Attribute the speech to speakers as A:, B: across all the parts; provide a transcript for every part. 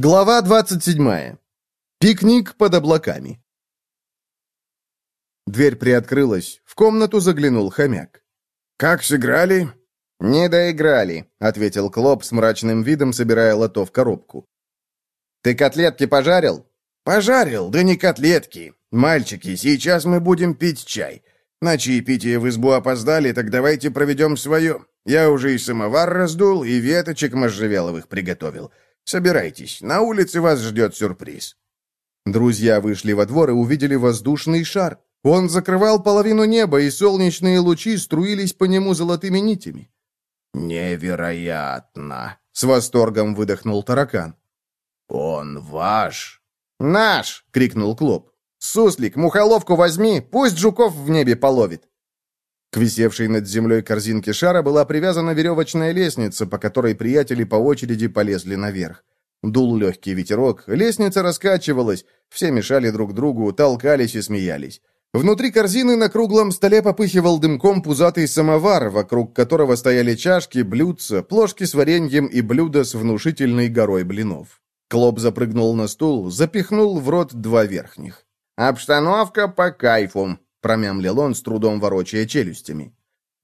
A: Глава 27. Пикник под облаками. Дверь приоткрылась. В комнату заглянул хомяк.
B: «Как сыграли?»
A: «Не доиграли», — ответил Клоп с мрачным видом, собирая лото в коробку. «Ты котлетки пожарил?»
B: «Пожарил, да не котлетки. Мальчики, сейчас мы будем пить чай. На чаепитие в избу опоздали, так давайте проведем свое. Я уже и самовар раздул, и веточек можжевеловых приготовил. Собирайтесь, на улице вас ждет сюрприз».
A: Друзья вышли во двор и увидели воздушный шар. Он закрывал половину неба, и солнечные лучи струились по нему золотыми нитями.
B: «Невероятно!»
A: — с восторгом выдохнул таракан.
B: «Он ваш?»
A: «Наш!» — крикнул Клоп. «Суслик, мухоловку возьми, пусть жуков в небе половит!» К висевшей над землей корзинке шара была привязана веревочная лестница, по которой приятели по очереди полезли наверх. Дул легкий ветерок, лестница раскачивалась, все мешали друг другу, толкались и смеялись. Внутри корзины на круглом столе попыхивал дымком пузатый самовар, вокруг которого стояли чашки, блюдца, плошки с вареньем и блюда с внушительной горой блинов. Клоп запрыгнул на стул, запихнул в рот два верхних. «Обстановка по кайфу», — промямлил он, с трудом ворочая челюстями.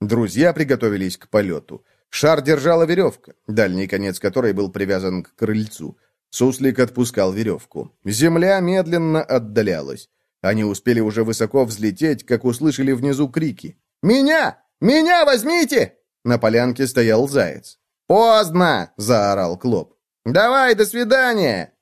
A: Друзья приготовились к полету. Шар держала веревка, дальний конец которой был привязан к крыльцу. Суслик отпускал веревку. Земля медленно отдалялась. Они успели уже высоко взлететь, как услышали внизу крики. «Меня! Меня возьмите!» На полянке стоял заяц. «Поздно!» — заорал Клоп. «Давай, до свидания!»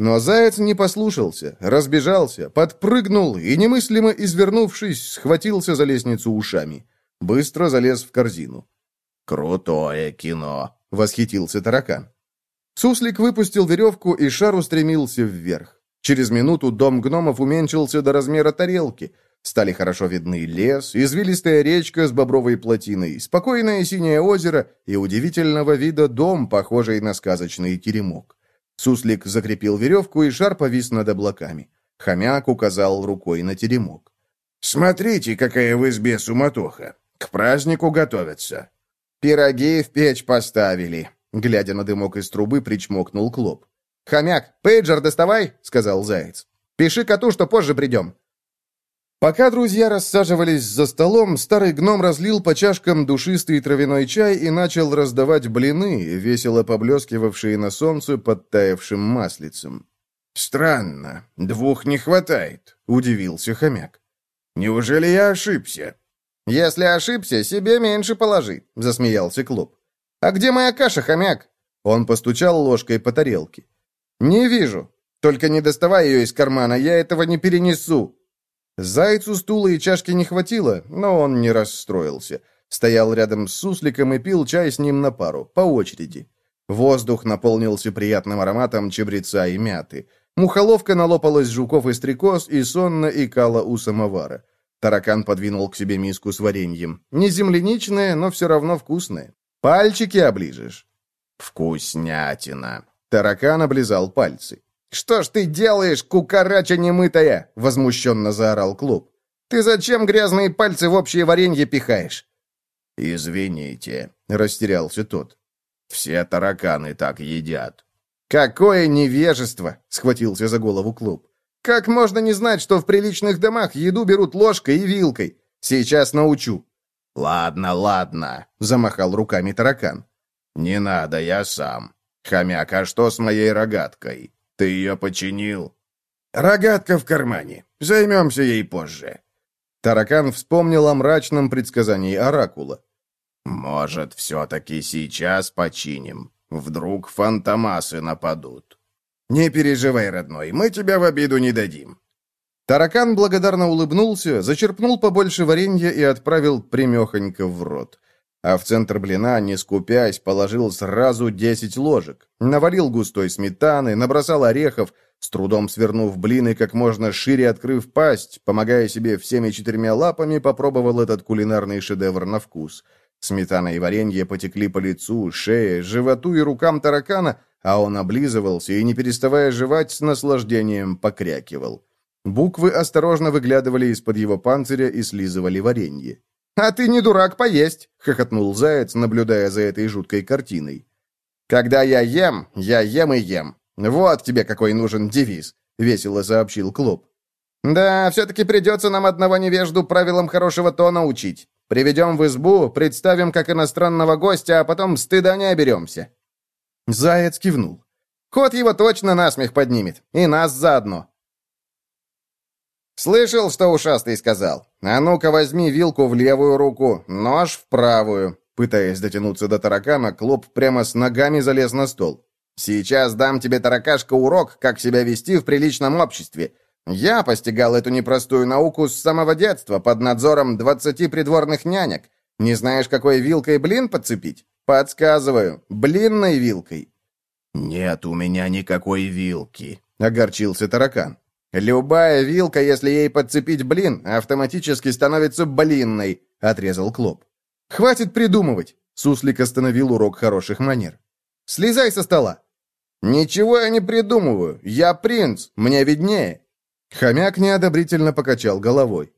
A: Но заяц не послушался, разбежался, подпрыгнул и, немыслимо извернувшись, схватился за лестницу ушами. Быстро залез в корзину.
B: «Крутое кино!»
A: — восхитился таракан. Суслик выпустил веревку, и шар устремился вверх. Через минуту дом гномов уменьшился до размера тарелки. Стали хорошо видны лес, извилистая речка с бобровой плотиной, спокойное синее озеро и удивительного вида дом, похожий на сказочный теремок. Суслик закрепил веревку, и шар повис над облаками. Хомяк указал рукой на теремок.
B: «Смотрите, какая в избе суматоха! К празднику готовятся!»
A: «Пироги в печь поставили!» Глядя на дымок из трубы, причмокнул Клоп. «Хомяк, пейджер доставай!» — сказал Заяц. «Пиши коту, что позже придем!» Пока друзья рассаживались за столом, старый гном разлил по чашкам душистый травяной чай и начал раздавать блины, весело поблескивавшие на солнце подтаявшим маслицем.
B: «Странно, двух не хватает», — удивился хомяк. «Неужели я ошибся?»
A: «Если ошибся, себе меньше положи», — засмеялся Клоп. «А где моя каша, хомяк?» Он постучал ложкой по тарелке. «Не вижу. Только не доставай ее из кармана, я этого не перенесу». Зайцу стула и чашки не хватило, но он не расстроился. Стоял рядом с сусликом и пил чай с ним на пару, по очереди. Воздух наполнился приятным ароматом чабреца и мяты. Мухоловка налопалась жуков и стрекоз и сонно икала у самовара. Таракан подвинул к себе миску с вареньем. Не земляничное, но все равно вкусное. Пальчики оближешь.
B: Вкуснятина.
A: Таракан облизал пальцы. «Что ж ты делаешь, кукарача немытая?» — возмущенно заорал Клуб. «Ты зачем грязные пальцы в общее варенье пихаешь?»
B: «Извините», — растерялся тот. «Все тараканы так едят».
A: «Какое невежество!» — схватился за голову Клуб. «Как можно не знать, что в приличных домах еду берут ложкой и вилкой? Сейчас научу».
B: «Ладно, ладно», — замахал руками таракан. «Не надо, я сам. Хомяк, а что с моей рогаткой?» Ты ее починил?» «Рогатка в кармане. Займемся ей позже».
A: Таракан вспомнил о мрачном предсказании Оракула.
B: «Может, все-таки сейчас починим. Вдруг фантомасы нападут». «Не переживай, родной, мы тебя в обиду не дадим».
A: Таракан благодарно улыбнулся, зачерпнул побольше варенья и отправил примехонько в рот а в центр блина, не скупясь, положил сразу десять ложек. Наварил густой сметаны, набросал орехов, с трудом свернув блины, как можно шире открыв пасть, помогая себе всеми четырьмя лапами, попробовал этот кулинарный шедевр на вкус. Сметана и варенье потекли по лицу, шее, животу и рукам таракана, а он облизывался и, не переставая жевать, с наслаждением покрякивал. Буквы осторожно выглядывали из-под его панциря и слизывали варенье. «А ты не дурак поесть!» — хохотнул Заяц, наблюдая за этой жуткой картиной. «Когда я ем, я ем и ем. Вот тебе какой нужен девиз», — весело сообщил Клоп. «Да, все-таки придется нам одного невежду правилам хорошего тона учить. Приведем в избу, представим как иностранного гостя, а потом стыда не оберемся». Заяц кивнул. «Кот его точно насмех поднимет, и нас заодно». «Слышал, что ушастый сказал? А ну-ка возьми вилку в левую руку, нож в правую». Пытаясь дотянуться до таракана, Клоп прямо с ногами залез на стол. «Сейчас дам тебе, таракашка, урок, как себя вести в приличном обществе. Я постигал эту непростую науку с самого детства под надзором двадцати придворных нянек. Не знаешь, какой вилкой блин подцепить? Подсказываю, блинной вилкой».
B: «Нет у меня никакой вилки», —
A: огорчился таракан. «Любая вилка, если ей подцепить блин, автоматически становится блинной», — отрезал Клоп. «Хватит придумывать!» — Суслик остановил урок хороших манер. «Слезай со стола!» «Ничего я не придумываю. Я принц. Мне виднее». Хомяк неодобрительно покачал головой.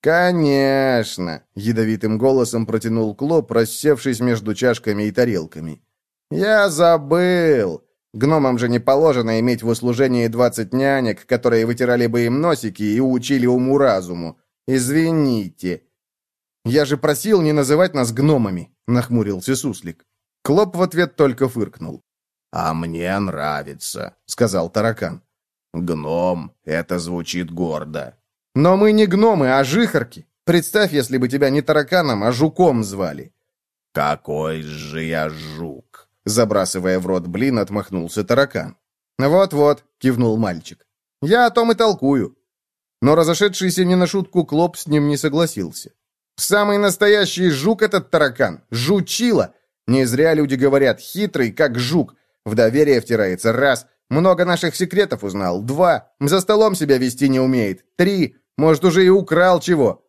A: «Конечно!» — ядовитым голосом протянул Клоп, рассевшись между чашками и тарелками. «Я забыл! Гномам же не положено иметь в услужении двадцать нянек, которые вытирали бы им носики и учили уму-разуму. Извините». «Я же просил не называть нас гномами», — нахмурился Суслик. Клоп в ответ только фыркнул.
B: «А мне нравится», — сказал таракан. «Гном — это звучит гордо».
A: «Но мы не гномы, а жихарки. Представь, если бы тебя не тараканом, а жуком звали».
B: «Какой же я жук!»
A: Забрасывая в рот блин, отмахнулся таракан. «Вот-вот», — кивнул мальчик. «Я о том и толкую». Но разошедшийся не на шутку Клоп с ним не согласился. «Самый настоящий жук этот таракан. Жучила. Не зря люди говорят, хитрый, как жук. В доверие втирается. Раз. Много наших секретов узнал. Два. За столом себя вести не умеет. Три. Может, уже и украл чего.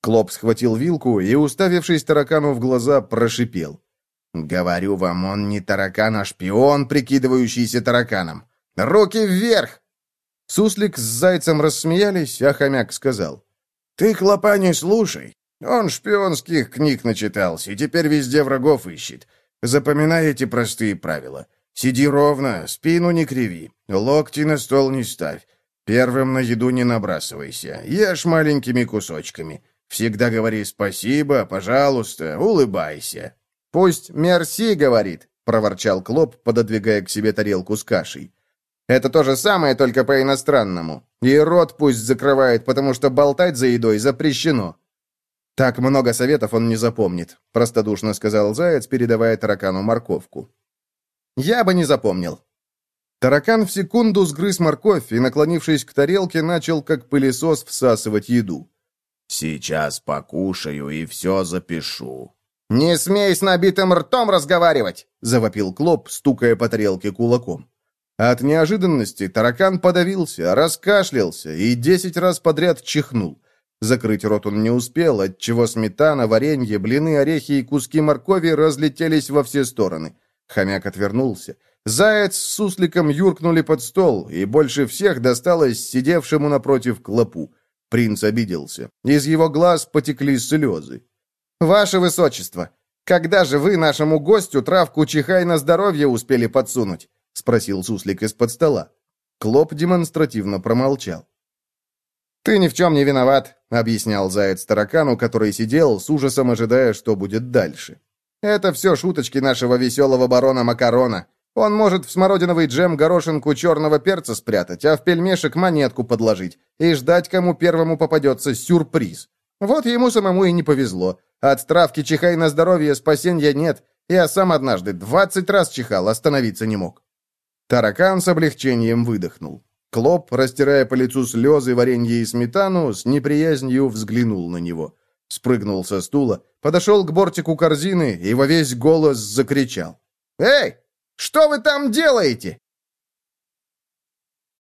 A: Клоп схватил вилку и, уставившись таракану в глаза, прошипел. «Говорю вам, он не таракан, а шпион, прикидывающийся тараканом. Руки вверх!» Суслик с зайцем рассмеялись, а хомяк сказал.
B: «Ты, клопа, не слушай. Он шпионских книг начитался и теперь везде врагов ищет. Запоминай эти простые правила. Сиди ровно, спину не криви, локти на стол не ставь. Первым на еду не набрасывайся, ешь маленькими кусочками. Всегда говори спасибо, пожалуйста, улыбайся.
A: Пусть «мерси» говорит, проворчал Клоп, пододвигая к себе тарелку с кашей. Это то же самое, только по-иностранному. И рот пусть закрывает, потому что болтать за едой запрещено. Так много советов он не запомнит, простодушно сказал Заяц, передавая таракану морковку. Я бы не запомнил. Таракан в секунду сгрыз морковь и, наклонившись к тарелке, начал как пылесос всасывать еду.
B: «Сейчас покушаю и все запишу».
A: «Не смей с набитым ртом разговаривать!» — завопил Клоп, стукая по тарелке кулаком. От неожиданности таракан подавился, раскашлялся и десять раз подряд чихнул. Закрыть рот он не успел, отчего сметана, варенье, блины, орехи и куски моркови разлетелись во все стороны. Хомяк отвернулся. Заяц с сусликом юркнули под стол, и больше всех досталось сидевшему напротив клопу. Принц обиделся. Из его глаз потекли слезы. «Ваше высочество, когда же вы нашему гостю травку чихай на здоровье успели подсунуть?» — спросил суслик из-под стола. Клоп демонстративно промолчал. «Ты ни в чем не виноват», — объяснял заяц таракану, который сидел, с ужасом ожидая, что будет дальше. Это все шуточки нашего веселого барона Макарона. Он может в смородиновый джем горошинку черного перца спрятать, а в пельмешек монетку подложить и ждать, кому первому попадется сюрприз. Вот ему самому и не повезло. От травки чихай на здоровье спасения нет. Я сам однажды двадцать раз чихал, остановиться не мог. Таракан с облегчением выдохнул. Клоп, растирая по лицу слезы, варенье и сметану, с неприязнью взглянул на него спрыгнул со стула, подошел к бортику корзины и во весь голос закричал. «Эй, что вы там делаете?»